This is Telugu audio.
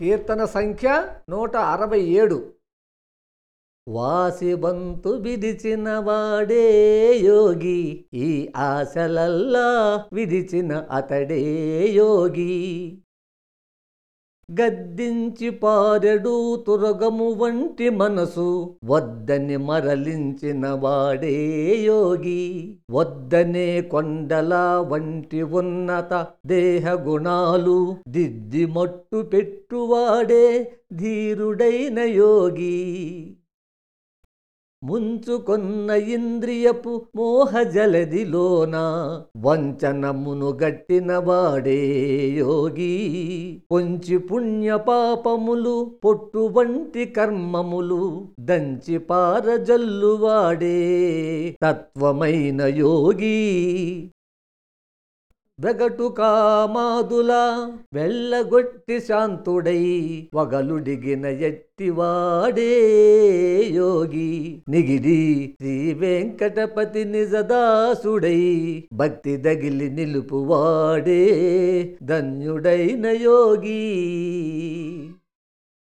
కీర్తన సంఖ్య నూట అరవై ఏడు. వాసిబంతు విడిచిన వాడే యోగి ఈ ఆశలల్లా విడిచిన అతడే యోగి. గద్దించి పారెడు తురగము వంటి మనసు. వద్దని మరలించిన వాడే యోగి. వద్దనే కొండల వంటి ఉన్నత దేహ గుణాలు. దిద్ది మట్టు పెట్టువాడే ధీరుడైన యోగి. ముంచుకొన్న ఇంద్రియపు మోహజలదిలోన వంచనమును గట్టిన వాడే యోగి. కొంచి పుణ్య పాపములు పొట్టు వంటి కర్మములు దంచి పారజల్లువాడే తత్వమైన యోగి. వెగటు కామాదుల వెళ్ళగొట్టి శాంతుడై వగలుడిగిన ఎట్టివాడే యోగి. నిగిడి శ్రీ వెంకటపతి నిజదాసుడై భక్తి దగిలి నిలుపువాడే ధన్యుడైన యోగి.